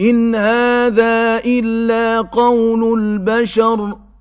إِنْ هَٰذَا إِلَّا قَوْلُ الْبَشَرِ.